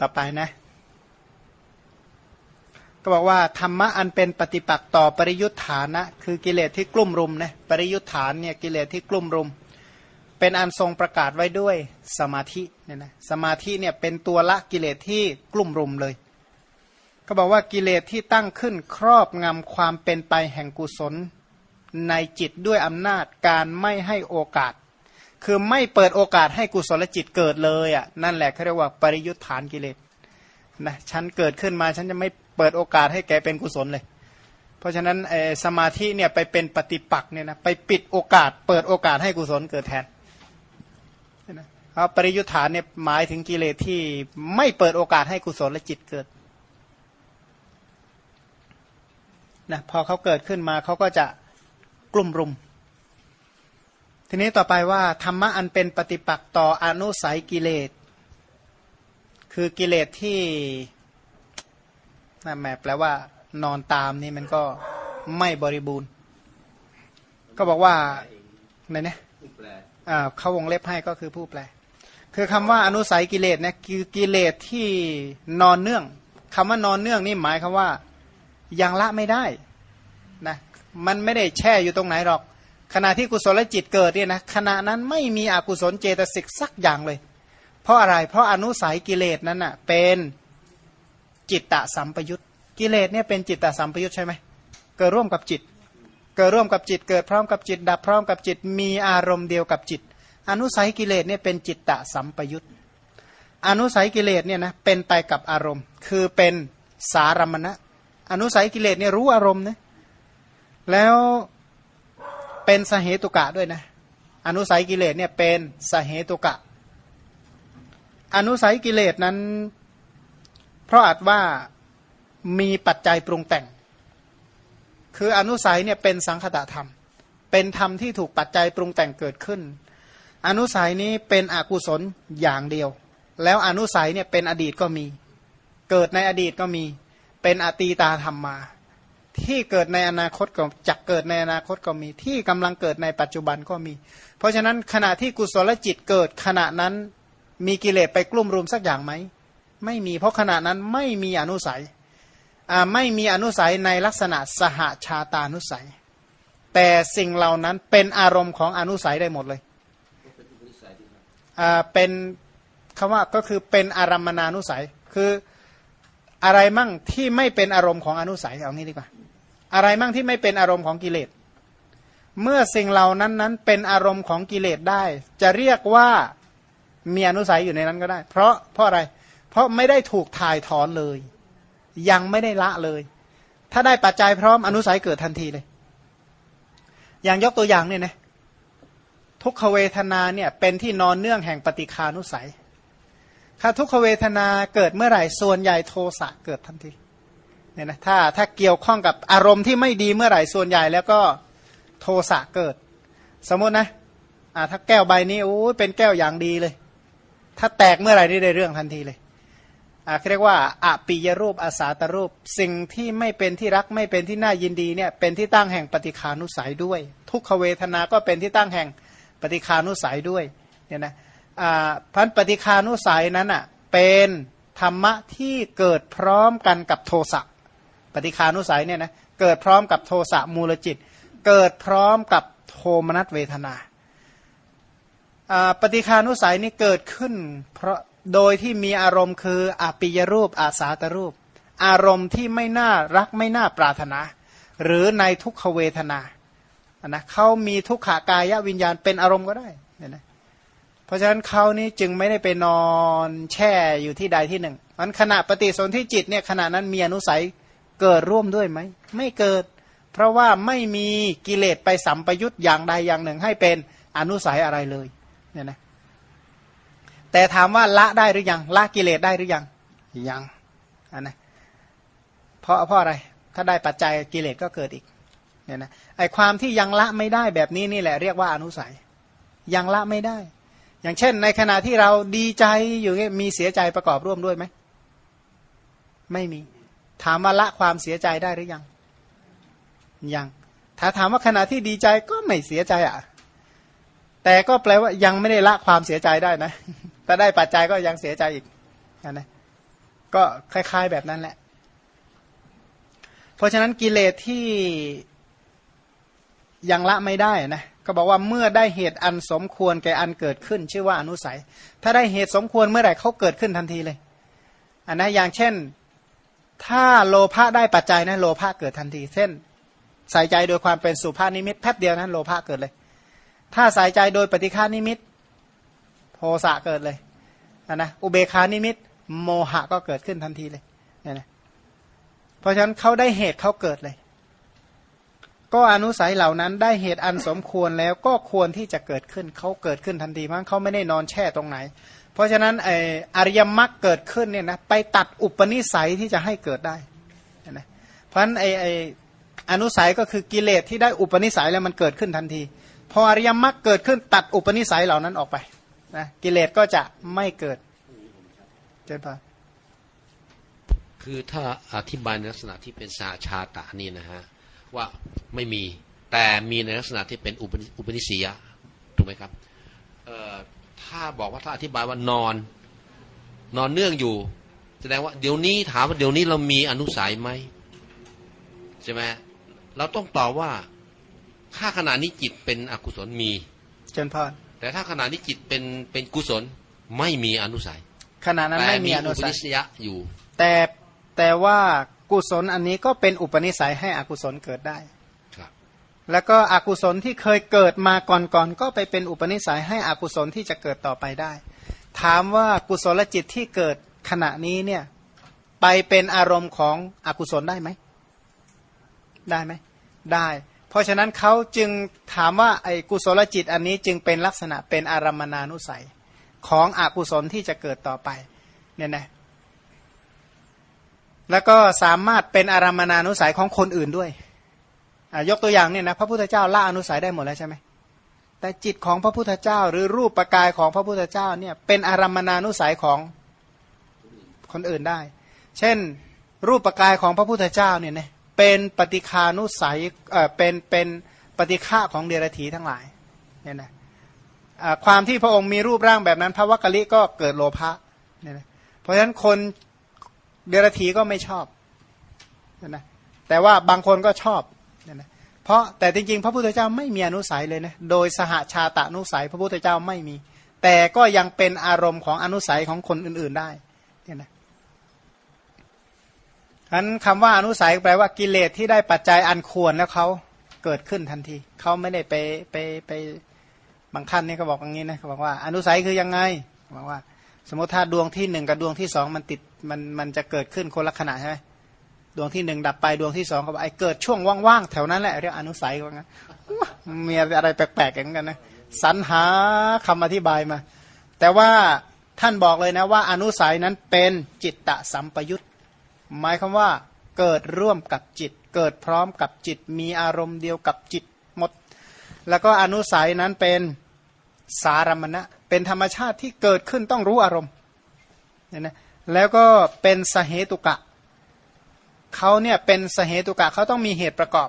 ต่อไปนะ ก็บอกว่าธรรมะอันเป็นปฏิปักษ์ต่อปริยุทธานะ คือกิเลสที่กลุ่มรุมนะปริยุทธานเนี่ยกิเลสที่กลุ่มรุม เป็นอันทรงประกาศไว้ด้วยสมาธิเนี่ยนะสมาธิเนี่ยเป็นตัวละกิเลสที่กลุ่มรุมเลย ก็บอกว่ากิเลสที่ตั้งขึ้นครอบงำความเป็นไปแห่งกุศลในจิตด้วยอำนาจการไม่ให้โอกาส คือไม่เปิดโอกาสให้กุศลจิตเกิดเลยอะนั่นแหละเขาเรียกว่าปริยุทธานกิเลสนะฉันเกิดขึ้นมาฉันจะไม่เปิดโอกาสให้แกเป็นกุศลเลย เพราะฉะนั้นสมาธิเนี่ยไปเป็นปฏิปักษ์เนี่ยนะไปปิดโอกาส เปิดโอกาสให้กุศลเกิดแทนนะเพราปริยุทธานเนี่ยหมายถึงกิเลสที่ไม่เปิดโอกาสให้กุศลและจิตเกิดนะพอเขาเกิดขึ้นมาเขาก็จะกลุ่มรุม ทีนี้ต่อไปว่าธรรมะอันเป็นปฏิปักษ์ต่ออนุสัยกิเลส คือกิเลสที่นั่นแหมแปลว่านอนตามนี่มันก็ไม่บริบูรณ์ ก็บอกว่าในเนี้เขาวงเล็บให้ก็คือผู้แปล คือคำว่าอนุสัยกิเลสเนะคือกิเลสที่นอนเนื่องคำว่านอนเนื่องนี่หมายคำว่ายังละไม่ได้นะมันไม่ได้แช่อยู่ตรงไหนหรอก ขณะที่กุศลจิตเกิดเนี่ยนะขณะนั้นไม่มีอกุศลเจตสิกสักอย่างเลย เพราะอะไรเพราะอนุสัยกิเลสนั้นอะเป็นจิตตสัมปยุตกิเลสเนี่ยเป็นจิตตสัมปยุตใช่ไหมเกิดร่วมกับจิต เกิดร่วมกับจิต เกิดพร้อมกับจิต ดับพร้อมกับจิต มีอารมณ์เดียวกับจิต อนุสัยกิเลสเนี่ยเป็นจิตตสัมปยุตอนุสัยกิเลสเนี่ยนะเป็นไปกับอารมณ์ คือเป็นสารมณะ อนุสัยกิเลสเนี่ยรู้อารมณ์นะแล้ว เป็นสเหตุกะด้วยนะ อนุสัยกิเลสเนี่ยเป็นสเหตุกะ อนุสัยกิเลสนั้น เพราะอาจว่ามีปัจจัยปรุงแต่ง คืออนุสัยเนี่ยเป็นสังคตธรรม เป็นธรรมที่ถูกปัจจัยปรุงแต่งเกิดขึ้น อนุสัยนี้เป็นอกุศลอย่างเดียว แล้วอนุสัยเนี่ยเป็นอดีตก็มี เกิดในอดีตก็มี เป็นอตีตาธรรมมา ที่เกิดในอนาคตก็จะเกิดในอนาคตก็มีที่กำลังเกิดในปัจจุบันก็มี เพราะฉะนั้นขณะที่กุศลจิตเกิดขณะนั้นมีกิเลสไปกลุ่มรุมสักอย่างไหมไม่มีเพราะขณะนั้นไม่มีอนุสัยไม่มีอนุสัยในลักษณะสหาชาตานุสัย แต่สิ่งเหล่านั้นเป็นอารมณ์ของอนุสัยได้หมดเลยเป็นคำว่าก็คือเป็นอารมณานุสัยคือ อะไรมั่งที่ไม่เป็นอารมณ์ของอนุสัยเอางี้ดีกว่า อะไรมั่งที่ไม่เป็นอารมณ์ของกิเลส เมื่อสิ่งเหล่านั้นนั้นเป็นอารมณ์ของกิเลสได้ จะเรียกว่ามีอนุสัยอยู่ในนั้นก็ได้ เพราะเพราะอะไร เพราะไม่ได้ถูกถ่ายถอนเลย ยังไม่ได้ละเลย ถ้าได้ปัจจัยพร้อมอนุสัยเกิดทันทีเลย อย่างยกตัวอย่างเนี่ยนะทุกขเวทนาเนี่ยเป็นที่นอนเนื่องแห่งปฏิคานุสัย ถ้าทุกขเวทนาเกิดเมื่อไหร่ส่วนใหญ่โทสะเกิดทันทีเนี่ยนะถ้าถ้าเกี่ยวข้องกับอารมณ์ที่ไม่ดีเมื่อไหร่ส่วนใหญ่แล้วก็โทสะเกิด สมมตินะอ่าถ้าแก้วใบนี้โอ้เป็นแก้วอย่างดีเลย ถ้าแตกเมื่อไหร่นี่ได้เรื่องทันทีเลยอ่าเรียกว่าอปิยรูปอาสาตรูป สิ่งที่ไม่เป็นที่รักไม่เป็นที่น่ายินดีเนี่ยเป็นที่ตั้งแห่งปฏิคานุสัยด้วย ทุกขเวทนาก็เป็นที่ตั้งแห่งปฏิคานุสัยด้วยเนี่ยนะ พันปฏิคานุสัยนั้นอะเป็นธรรมะที่เกิดพร้อมกันกับโทสะปฏิคานุสัยเนี่ยนะเกิดพร้อมกับโทสะมูลจิต เกิดพร้อมกับโทมนัสเวทนาปฏิคานุสัยนี่เกิดขึ้น เพราะโดยที่มีอารมณ์คืออปิยรูปอาสาตรูป อารมณ์ที่ไม่น่ารักไม่น่าปรารถนา หรือในทุกขเวทนานะเขามีทุกขากายวิญญาณเป็นอารมณ์ก็ได้เนี่ยนะ เพราะฉะนั้นเขานี้จึงไม่ได้ไปนอนแช่อยู่ที่ใดที่หนึ่งมันขณะปฏิสนธิจิตเนี่ยขณะนั้นมีอนุสัยเกิดร่วมด้วยไหมไม่เกิด เพราะว่าไม่มีกิเลสไปสัมปยุตอย่างใดอย่างหนึ่ง ให้เป็นอนุสัยอะไรเลยเนี่ยนะแต่ถามว่าละได้หรือยังละกิเลสได้หรือยังยังอันนะเพราะเพราะอะไร ถ้าได้ปัจจัยกิเลสก็เกิดอีกเนี่ยนะไอความที่ยังละไม่ได้แบบนี้นี่แหละเรียกว่าอนุสัยยังละไม่ได้ อย่างเช่น ในขณะที่เราดีใจอยู่มีเสียใจประกอบร่วมด้วยไหมไม่มี ถามว่าละความเสียใจได้หรือยัง ยัง ถ้าถามว่าขณะที่ดีใจก็ไม่เสียใจอะ แต่ก็แปลว่ายังไม่ได้ละความเสียใจได้นะถ้าได้ปัจจัยก็ยังเสียใจอีกนะก็คล้าย ๆแบบนั้นแหละ เพราะฉะนั้นกิเลสที่ยังละไม่ได้นะ ก็บอกว่าเมื่อได้เหตุอันสมควรแก่อันเกิดขึ้น ชื่อว่าอนุสัย ถ้าได้เหตุสมควรเมื่อไหร่เขาเกิดขึ้นทันทีเลยอันนะอย่างเช่น ถ้าโลภะได้ปัจจัยนะโลภะเกิดทันทีเช่นใส่ใจโดยความเป็นสุภาพนิมิตแป๊บเดียวนั้นโลภะเกิดเลย ถ้าใส่ใจโดยปฏิฆานิมิต โทสะเกิดเลยนะอุเบกขานิมิต โมหะก็เกิดขึ้นทันทีเลยเนี่ยนะเพราะฉะนั้นเขาได้เหตุเขาเกิดเลย ก็อนุสัยเหล่านั้นได้เหตุอันสมควรแล้วก็ควรที่จะเกิดขึ้นเขาเกิดขึ้นทันทีเพราะเขาไม่ได้นอนแช่ตรงไหน เพราะฉะนั้นไออริยมรรคเกิดขึ้นเนี่ยนะไปตัดอุปนิสัยที่จะให้เกิดได้นะเพราะฉะนั้นไอไออนุสัยก็คือกิเลสที่ได้อุปนิสัยแล้วมันเกิดขึ้นทันที พออริยมรรคเกิดขึ้นตัดอุปนิสัยเหล่านั้นออกไปนะกิเลสก็จะไม่เกิดเจนปะคือถ้าอธิบายลักษณะที่เป็นสาชาตานี่นะฮะ ว่าไม่มีแต่มีในลักษณะที่เป็นอุปนิสัยถูกไหมครับถ้าบอกว่าถ้าอธิบายว่านอน นอนเนื่องอยู่ แสดงว่าเดี๋ยวนี้ถามว่าเดี๋ยวนี้เรามีอนุสัยไหมใช่ไหมเราต้องตอบว่าถ้าขณะนี้จิตเป็นอกุศลมีเจนพรแต่ถ้าขณะนี้จิตเป็นเป็นกุศลไม่มีอนุสัยขณะนั้นไม่มีอนุสัยอยู่ แต่แต่ว่า กุศลอันนี้ก็เป็นอุปนิสัยให้อกุศลเกิดได้ครับแล้วก็อกุศลที่เคยเกิดมาก่อนๆก็ไปเป็นอุปนิสัยให้อกุศลที่จะเกิดต่อไปได้ ถามว่ากุศลจิตที่เกิดขณะนี้เนี่ยไปเป็นอารมณ์ของอกุศลได้ไหม ได้ไหม ได้ เพราะฉะนั้นเขาจึงถามว่าไอ้กุศลจิตอันนี้จึงเป็นลักษณะเป็นอารมณานุสัยของอกุศลที่จะเกิดต่อไปเนี่ยนะ แล้วก็สามารถเป็นอารมณานุสัยของคนอื่นด้วยยกตัวอย่างเนี่ยนะพระพุทธเจ้าละอนุสัยได้หมดแล้วใช่ไหมแต่จิตของพระพุทธเจ้า หรือรูปประกายของพระพุทธเจ้าเนี่ยเป็นอารมณานุสัยของคนอื่นได้ เช่น รูปประกายของพระพุทธเจ้าเนี่ยนะเป็นปฏิคานุสัยเอ่อเป็นเป็นปฏิฆาของเดรัจฉีทั้งหลายเนี่ยนะความที่พระองค์มีรูปร่างแบบนั้น พระวักกะลิก็เกิดโลภะเนี่ยนะเพราะฉะนั้นคน เดรัจฉีก็ไม่ชอบเนี่ยนะแต่ว่าบางคนก็ชอบเนี่ยนะเพราะแต่จริงๆ พระพุทธเจ้าไม่มีอนุสัยเลยนะโดยสหาชาตะนุสัย พระพุทธเจ้าไม่มี แต่ก็ยังเป็นอารมณ์ของอนุสัยของคนอื่นๆได้เนี่ยนะนั้นคำว่าอนุสัยแปลว่ากิเลสที่ได้ปัจจัยอันควรแล้วเขาเกิดขึ้นทันที เขาไม่ได้ไปไปไปบางท่านนี่ก็บอกอย่างนี้นะเขาบอกว่า อนุสัยคือยังไงบอกว่า สมมติถ้าดวงที่หนึ่งกับดวงที่สองมันติดมันมันจะเกิดขึ้นคนละขณะใช่ไหมดวงที่หนึ่งดับไปดวงที่สองก็ไอเกิดช่วงว่างๆแถวนั้นแหละเรียกอนุสัยว่างั้นมีอะไรแปลกๆอย่างกันนะสรรหาคำอธิบายมา แต่ว่าท่านบอกเลยนะว่า อนุสัยนั้นเป็นจิตตะสัมปยุตหมายคำว่าเกิดร่วมกับจิต เกิดพร้อมกับจิต มีอารมณ์เดียวกับจิตหมด แล้วก็อนุสัยนั้นเป็นสารมณะ เป็นธรรมชาติที่เกิดขึ้นต้องรู้อารมณ์เนี่ยนะแล้วก็เป็นสเหตุกะเขาเนี่ยเป็นสเหตุกะเขาต้องมีเหตุประกอบ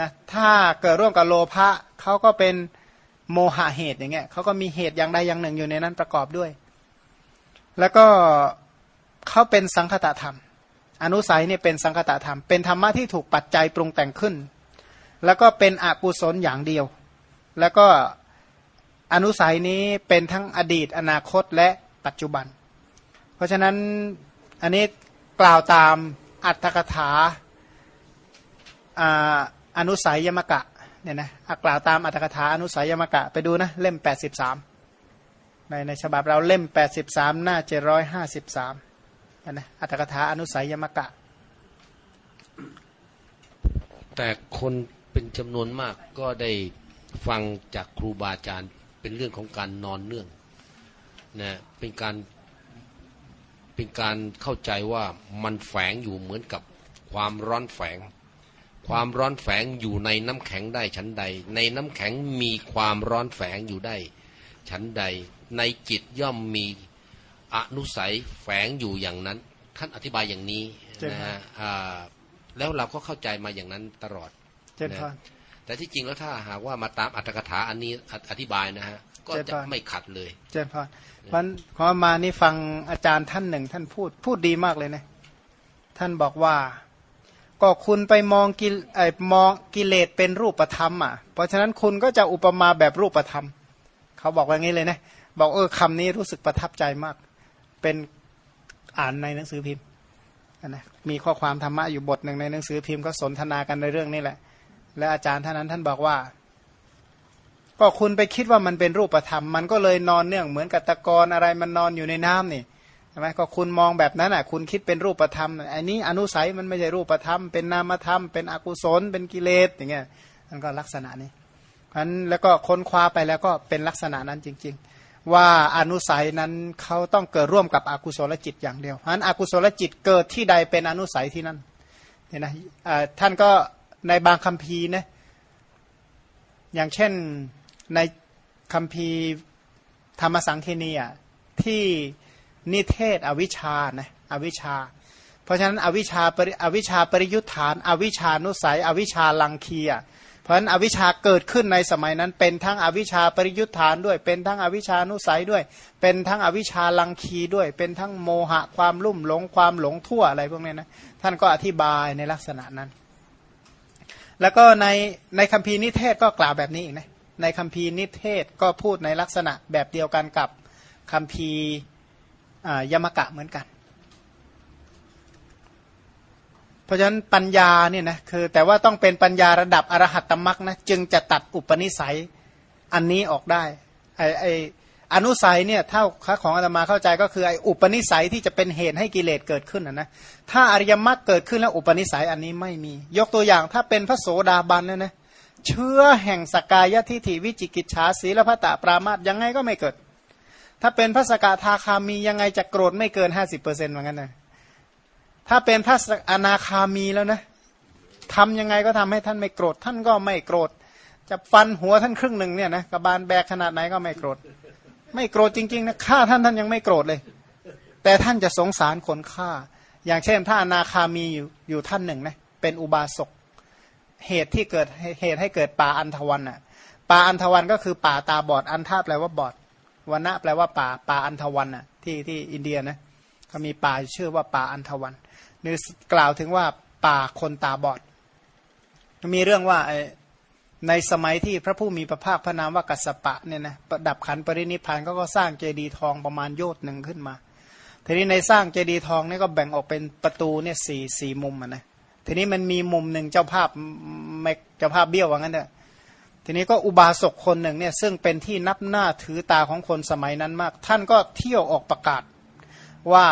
นะถ้าเกิดร่วมกับโลภะเขาก็เป็นโมหะเหตุอย่างเงี้ยเขาก็มีเหตุอย่างใดอย่างหนึ่งอยู่ในนั้นประกอบด้วย แล้วก็เขาเป็นสังคตธรรม อนุสัยเนี่ยเป็นสังคตธรรม เป็นธรรมะที่ถูกปัจจัยปรุงแต่งขึ้น แล้วก็เป็นอกุศลอย่างเดียว แล้วก็ อนุสัยนี้เป็นทั้งอดีตอนาคตและปัจจุบัน เพราะฉะนั้นอันนี้กล่าวตามอัตถกถาอนุสัยยมกะเนี่ยนะกล่าวตามอัตถกถาอนุสัยยมกะไปดูนะเล่ม 83 ในในฉบับเราเล่ม 83 หน้า 753นะอัตถกถาอนุสัยยมกะ แต่คนเป็นจำนวนมากก็ได้ฟังจากครูบาอาจารย์ เป็นเรื่องของการนอนเนื่องนะเป็นการเป็นการเข้าใจว่ามันแฝงอยู่เหมือนกับความร้อนแฝง ความร้อนแฝงอยู่ในน้ำแข็งได้ชั้นใด ในน้ำแข็งมีความร้อนแฝงอยู่ได้ชั้นใด ในจิตย่อมมีอนุสัยแฝงอยู่อย่างนั้น ท่านอธิบายอย่างนี้นะฮะแล้วเราก็เข้าใจมาอย่างนั้นตลอดนะ แต่ที่จริงแล้วถ้าหากว่ามาตามอัตถกถาอันนี้อธิบายนะฮะก็จะไม่ขัดเลย เจนพรเพราะพอมานี่ฟังอาจารย์ท่านหนึ่ง ท่านพูดพูดดีมากเลยนะ ท่านบอกว่า ก็คุณไปมองกิไอมองกิเลสเป็นรูปธรรมอะ เพราะฉะนั้นคุณก็จะอุปมาแบบรูปธรรม เขาบอกว่างี้เลยนะ บอกเออคำนี้รู้สึกประทับใจมาก เป็นอ่านในหนังสือพิมพ์นะมีข้อความธรรมะอยู่บทหนึ่งในหนังสือพิมพ์ก็สนทนากันในเรื่องนี้แหละ และอาจารย์ท่านนั้นท่านบอกว่า ก็คุณไปคิดว่ามันเป็นรูปธรรม มันก็เลยนอนเนื่องเหมือนกับตะกอนอะไรมันนอนอยู่ในน้ำนี่ใช่ไหมก็คุณมองแบบนั้นอะ คุณคิดเป็นรูปธรรมอันนี้อนุสัยมันไม่ใช่รูปธรรม เป็นนามธรรม เป็นอกุศล เป็นกิเลสอย่างเงี้ยมันก็ลักษณะนี้เพราะนั้นแล้วก็ค้นคว้าไปแล้วก็เป็นลักษณะนั้นจริง ๆ ว่าอนุสัยนั้นเขาต้องเกิดร่วมกับอกุศลจิตอย่างเดียวเพราะนั้นอกุศลจิตเกิดที่ใดเป็นอนุสัยที่นั่นเนี่ยนะท่านก็ ในบางคัมภีร์นะอย่างเช่นในคัมภีร์ธรรมสังเคณีอะที่นิเทศอวิชานะอวิชา เพราะฉะนั้นอวิชาปริอวิชาปริยุทธาน อวิชานุสัย อวิชาลังคีอะเพราะฉะนั้นอวิชาเกิดขึ้นในสมัยนั้น เป็นทั้งอวิชาปริยุทธานด้วย เป็นทั้งอวิชานุสัยด้วย เป็นทั้งอวิชาลังคีด้วย เป็นทั้งโมหะความลุ่มหลงความหลงทั่วอะไรพวกนี้นะท่านก็อธิบายในลักษณะนั้น แล้วก็ในในคัมภีร์นิเทศก็กล่าวแบบนี้อีกนะในคัมภีร์นิเทศก็พูดในลักษณะแบบเดียวกันกับคัมภีร์ยมกะเหมือนกัน เพราะฉะนั้นปัญญาเนี่ยนะคือแต่ว่าต้องเป็นปัญญาระดับอรหัตตมรักนะจึงจะตัดอุปนิสัยอันนี้ออกได้ไอไอ อนุสัยเนี่ยเท่าของอาตมาเข้าใจก็คือไออุปนิสัยที่จะเป็นเหตุให้กิเลสเกิดขึ้นนะนะถ้าอริยมรรคเกิดขึ้นแล้วอุปนิสัยอันนี้ไม่มี ยกตัวอย่างถ้าเป็นพระโสดาบันเนี่ยนะเชื้อแห่งสกายทิฏฐิวิจิกิจฉาสีและพระตะปรามาตยังไงก็ไม่เกิด ถ้าเป็นพระสกทาคามียังไงจะโกรธไม่เกินห้าสิบเปอร์เซ็นต์เหมือนกันนะถ้าเป็นพระอนาคามีแล้วนะทำยังไงก็ทำให้ท่านไม่โกรธ ท่านก็ไม่โกรธ จะฟันหัวท่านครึ่งหนึ่งเนี่ยนะกระบาลแบกขนาดไหนก็ไม่โกรธ ไม่โกรธจริงๆนะฆ่าท่านท่านยังไม่โกรธเลย แต่ท่านจะสงสารคนฆ่า อย่างเช่นถ้าอนาคามีอยู่อยู่ท่านหนึ่งนะเป็นอุบาสกเหตุที่เกิดเหตุให้เกิดป่าอันทวันอะป่าอันทวันก็คือป่าตาบอดอันท่าแปลว่าบอดวันณะแปลว่าป่าป่าอันทวันอะที่ที่อินเดียนะเขามีป่าชื่อว่าป่าอันทวันนี่กล่าวถึงว่าป่าคนตาบอด มีเรื่องว่า ในสมัยที่พระผู้มีพระภาคพระนามว่ากัสปะเนี่ยนะประดับขันปรินิพานก็ก็สร้างเจดีย์ทองประมาณโยชน์หนึ่งขึ้นมา ทีนี้ในสร้างเจดีย์ทองนี่ก็แบ่งออกเป็นประตูเนี่ยสี่สี่มุมนะทีนี้มันมีมุมหนึ่งเจ้าภาพไม่เจ้าภาพเบี้ยวว่างั้นเถอะทีนี้ก็อุบาสกคนหนึ่งเนี่ยซึ่งเป็นที่นับหน้าถือตาของคนสมัยนั้นมาก ท่านก็เที่ยวออกประกาศว่า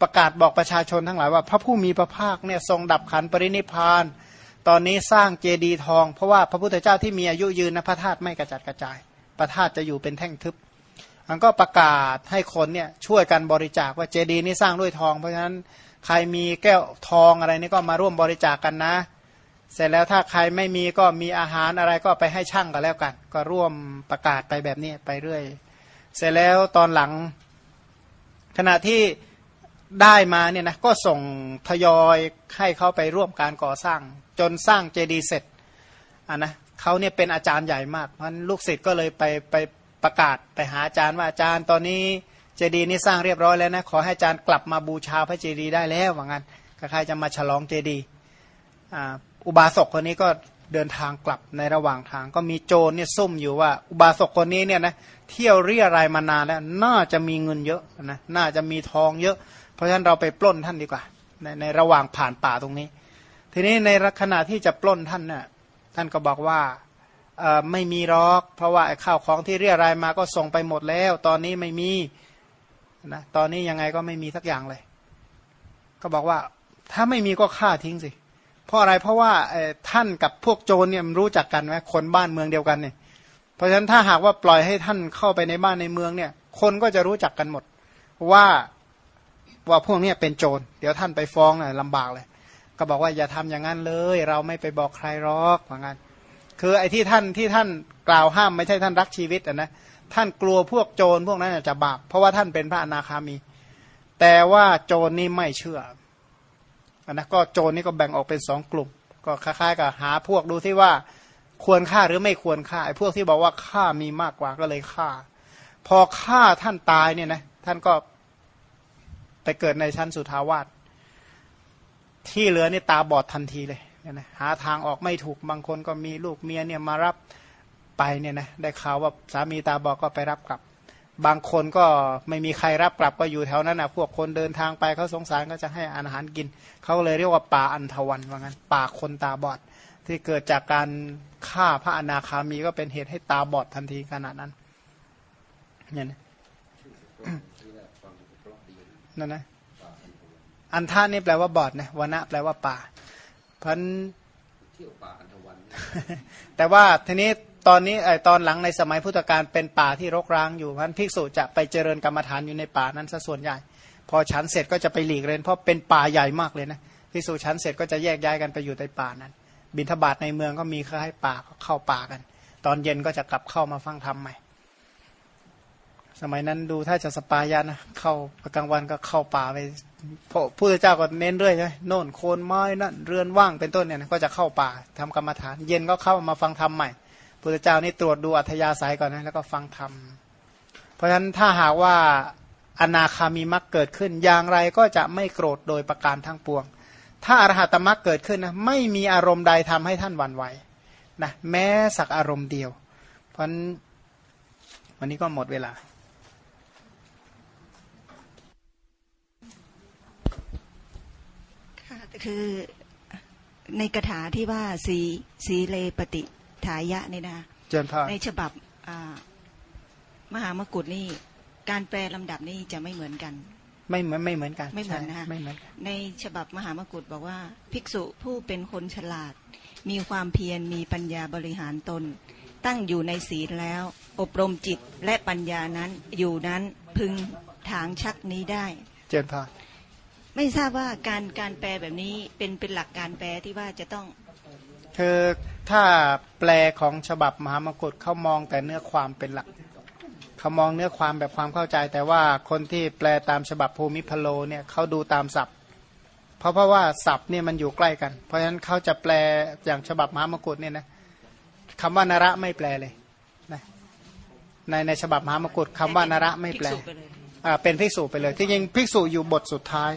ประกาศบอกประชาชนทั้งหลายว่า พระผู้มีพระภาคเนี่ยทรงดับขันปรินิพาน ตอนนี้สร้างเจดีย์ทอง เพราะว่าพระพุทธเจ้าที่มีอายุยืนนะพระธาตุไม่กระจัดกระจาย พระธาตุจะอยู่เป็นแท่งทึบมันก็ประกาศให้คนเนี่ยช่วยกันบริจาคว่าเจดีย์นี้สร้างด้วยทอง เพราะฉะนั้นใครมีแก้วทองอะไรนี่ก็มาร่วมบริจาคกกันนะ เสร็จแล้วถ้าใครไม่มีก็มีอาหารอะไรก็ไปให้ช่างกันแล้วกัน ก็ร่วมประกาศไปแบบนี้ไปเรื่อย เสร็จแล้วตอนหลังขณะที่ ได้มาเนี่ยนะก็ส่งทยอยให้เขาไปร่วมการก่อสร้าง จนสร้างเจดีย์เสร็จอะนะเขาเนี่ยเป็นอาจารย์ใหญ่มากเพราะลูกศิษย์ก็เลยไปไปประกาศไปหาอาจารย์ว่าอาจารย์ตอนนี้เจดีย์นี้สร้างเรียบร้อยแล้วนะขอให้อาจารย์กลับมาบูชาพระเจดีย์ได้แล้วว่างั้นใครจะมาฉลองเจดีย์อุบาสกคนนี้ก็เดินทางกลับในระหว่างทางก็มีโจรเนี่ยซุ่มอยู่ว่า อุบาสกคนนี้เนี่ยนะเที่ยวเรียรายมานานแล้วน่าจะมีเงินเยอะนะน่าจะมีทองเยอะ เพราะฉะนั้นเราไปปล้นท่านดีกว่า ในในระหว่างผ่านป่าตรงนี้ ทีนี้ในขณะที่จะปล้นท่านน่ะท่านก็บอกว่าไม่มีรอก เพราะว่าข้าวของที่เรียรายมาก็ส่งไปหมดแล้ว ตอนนี้ไม่มีนะตอนนี้ยังไงก็ไม่มีสักอย่างเลย ก็บอกว่าถ้าไม่มีก็ฆ่าทิ้งสิ เพราะอะไรเพราะว่าท่านกับพวกโจรเนี่ยมันรู้จักกันไหมคนบ้านเมืองเดียวกันเนี่ยเพราะฉะนั้นถ้าหากว่าปล่อยให้ท่านเข้าไปในบ้านในเมืองเนี่ย คนก็จะรู้จักกันหมด ว่า ว่าพวกนี้เป็นโจรเดี๋ยวท่านไปฟ้องน่ะลำบากเลย ก็บอกว่าอย่าทำอย่างนั้นเลย เราไม่ไปบอกใครหรอกเหมือนกันคือไอ้ที่ท่านที่ท่านกล่าวห้ามไม่ใช่ท่านรักชีวิตนะท่านกลัวพวกโจรพวกนั้นจะบาปเพราะว่าท่านเป็นพระอนาคามี แต่ว่าโจรนี่ไม่เชื่อนะก็โจรนี่ก็แบ่งออกเป็นสองกลุ่ม ก็คล้ายๆกับหาพวกดูที่ว่าควรฆ่าหรือไม่ควรฆ่าไอ้พวกที่บอกว่าฆ่ามีมากกว่าก็เลยฆ่า พอฆ่าท่านตายเนี่ยนะท่านก็ ไปเกิดในชั้นสุทาวาสที่เหลือนี่ตาบอดทันทีเลยเนี่ยนะหาทางออกไม่ถูกบางคนก็มีลูกเมียเนี่ยมารับไปเนี่ยนะได้ข่าวว่าสามีตาบอดก็ไปรับกลับ บางคนก็ไม่มีใครรับกลับก็อยู่แถวนั้นนะพวกคนเดินทางไปเขาสงสารก็จะให้อาหารกินเขาเลยเรียกว่าป่าอันทวันว่างั้นป่าคนตาบอด ที่เกิดจากการฆ่าพระอนาคามีก็เป็นเหตุให้ตาบอดทันทีขนาดนั้นเนี่ยนะ นั่นนะอันท่านี่แปลว่าบอดนะวนะแปลว่าป่าพันแต่ว่าทีนี้ตอนนี้ไอตอนหลังในสมัยพุทธกาลเป็นป่าที่รกร้างอยู่พันภิกษุจะไปเจริญกรรมฐานอยู่ในป่านั้นซะส่วนใหญ่ พอฉันเสร็จก็จะไปหลีกเล่นเพราะเป็นป่าใหญ่มากเลยนะภิกษุฉันเสร็จก็จะแยกย้ายกันไปอยู่ในป่านั้น บิณฑบาตในเมืองก็มีค่ให้ป่าเข้าป่ากัน ตอนเย็นก็จะกลับเข้ามาฟังธรรมใหม่ สมัยนั้นดูถ้าจะสปายานะเข้ากลางวันก็เข้าป่าไปพระพุทธเจ้าก็เน้นเรื่อยใช่โน่นโคนไม้นั่นเรือนว่างเป็นต้นเนี่ยก็จะเข้าป่าทำกรรมฐาน เย็นก็เข้ามาฟังธรรมใหม่พุทธเจ้านี่ตรวจดูอัธยาศัยก่อนนะแล้วก็ฟังธรรมเพราะฉะนั้นถ้าหากว่าอนาคามีมรรคเกิดขึ้น อย่างไรก็จะไม่โกรธโดยประการทั้งปวง ถ้าอรหัตมรรคเกิดขึ้นนะไม่มีอารมณ์ใดทำให้ท่านหวั่นไหวนะแม้สักอารมณ์เดียว เพราะฉะนั้นวันนี้ก็หมดเวลา คือในกระถาที่ว่าสีสีเลปฏิทายะนี่นะเจนพในฉบับมหามกุฏนี่การแปลลำดับนี่จะไม่เหมือนกัน ไม่เหมือนไม่เหมือนกันไม่เหมือนนะไม่เหมือนในฉบับมหามกุฏบอกว่า ภิกษุผู้เป็นคนฉลาด มีความเพียรมีปัญญาบริหารตน ตั้งอยู่ในศีลแล้ว อบรมจิตและปัญญานั้นอยู่นั้นพึงถางชักนี้ได้ เจนพา ไม่ทราบว่าการการแปลแบบนี้เป็นเป็นหลักการแปลที่ว่าจะต้อง คือถ้าแปลของฉบับมหามกุฏเขามองแต่เนื้อความเป็นหลักเขามองเนื้อความแบบความเข้าใจ แต่ว่าคนที่แปลตามฉบับภูมิพโลเนี่ยเขาดูตามศัพท์ เพราะเพราะว่าศัพท์เนี่ยมันอยู่ใกล้กัน เพราะฉะนั้นเขาจะแปลอย่างฉบับมหามกุฏเนี่ยนะคำว่านระไม่แปลเลยนะในในฉบับมหามกุฏคำว่านระไม่แปลอ่าเป็นภิกษุไปเลย ที่จริงภิกษุอยู่บทสุดท้าย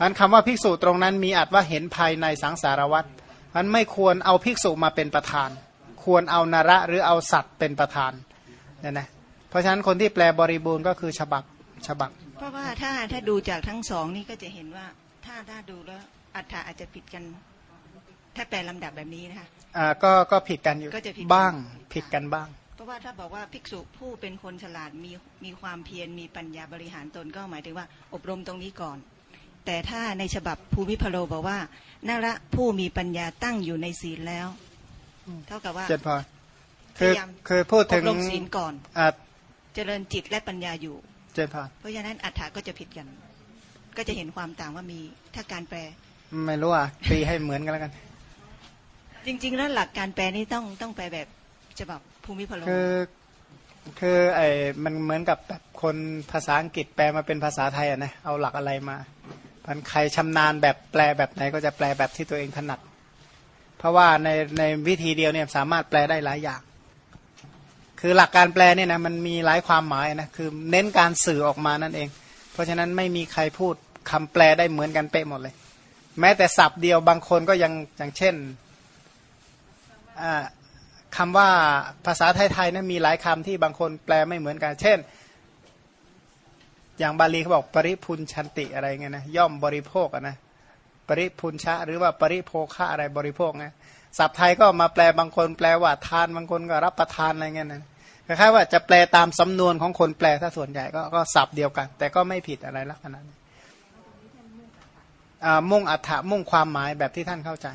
อันคำว่าภิกษุตรงนั้นมีอัดว่าเห็นภายในสังสารวัตรมันไม่ควรเอาภิกษุมาเป็นประธาน ควรเอานาระหรือเอาสัตว์เป็นประธานเนี่ยนะเพราะฉะนั้นคนที่แปลบริบูรณ์ก็คือฉบับฉบับ เพราะว่าถ้าถ้าดูจากทั้งสองนี่ก็จะเห็นว่าถ้าถ้าดูแล้วอัฏฐะอาจจะผิดกัน ถ้าแปลลำดับแบบนี้นะคะอ่าก็ก็ผิดกันอยู่ก็จะผิดบ้างผิดกันบ้าง เพราะว่าถ้าบอกว่าภิกษุผู้เป็นคนฉลาดมีมีความเพียรมีปัญญาบริหารตนก็หมายถึงว่า อบรมตรงนี้ก่อน แต่ถ้าในฉบับภูมิพโลบอกว่านาระผู้มีปัญญาตั้งอยู่ในศีลแล้ว เท่ากับว่าเจนพอคือคือพูดถึงลงศีลก่อนเจริญจิตและปัญญาอยู่ เจนพอเพราะฉะนั้นอัฏฐาก็จะผิดกัน ก็จะเห็นความต่างว่ามีถ้าการแปล ไม่รู้อะตีให้เหมือนกันแล้วกัน จริง ๆ แล้วหลักการแปลนี่ต้องต้องแปลแบบฉบับภูมิพโลคือคือไอ้มันเหมือนกับแบบคนภาษาอังกฤษแปลมาเป็นภาษาไทยอะนะเอาหลักอะไรมา พันใครชำนาญแบบแปลแบบไหนก็จะแปลแบบที่ตัวเองถนัด เพราะว่าในในวิธีเดียวเนี่ยสามารถแปลได้หลายอย่าง คือหลักการแปลเนี่ยนะมันมีหลายความหมายนะคือเน้นการสื่อออกมานั่นเอง เพราะฉะนั้นไม่มีใครพูดคำแปลได้เหมือนกันเป๊ะหมดเลย แม้แต่ศัพท์เดียวบางคนก็ยังอย่างเช่นคำว่าภาษาไทยๆนะมีหลายคำที่บางคนแปลไม่เหมือนกัน เช่น อย่างบาลีเขาบอกปริพุนชันติอะไรเงี้ยนะย่อมบริโภคนะปริพุนชะ หรือว่าปริโภคะอะไรบริโภคนะศัพท์ไทยก็มาแปลบางคนแปลว่าทานบางคนก็รับประทานอะไรเงี้ยนะคล้ายๆว่าจะแปลตามสำนวนของคนแปลถ้าส่วนใหญ่ก็ก็ศัพท์เดียวกัน แต่ก็ไม่ผิดอะไรลักษณะนี้มุ่งอัฏฐะมุ่งความหมายแบบที่ท่านเข้าใจ